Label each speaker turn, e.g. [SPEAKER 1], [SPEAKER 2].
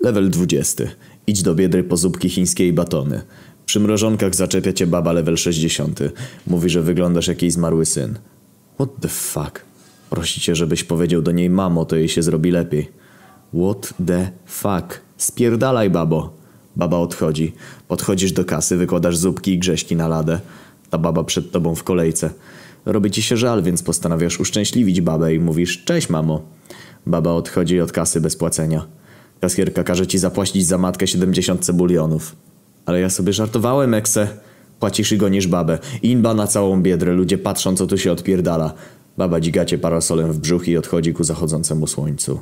[SPEAKER 1] Level 20. Idź do Biedry po zupki chińskie i batony. Przy mrożonkach zaczepia cię baba level 60. Mówi, że wyglądasz jak jej zmarły syn. What the fuck? Prosi cię, żebyś powiedział do niej mamo, to jej się zrobi lepiej. What the fuck? Spierdalaj, babo. Baba odchodzi. Podchodzisz do kasy, wykładasz zupki i grześki na ladę. Ta baba przed tobą w kolejce. Robi ci się żal, więc postanawiasz uszczęśliwić babę i mówisz cześć mamo. Baba odchodzi od kasy bez płacenia. Kasjerka każe ci zapłacić za matkę 70 cebulionów. Ale ja sobie żartowałem, ekse. Płacisz i gonisz babę. Inba na całą biedrę, ludzie patrzą co tu się odpierdala. Baba dzigacie parasolem w brzuch i odchodzi ku zachodzącemu słońcu.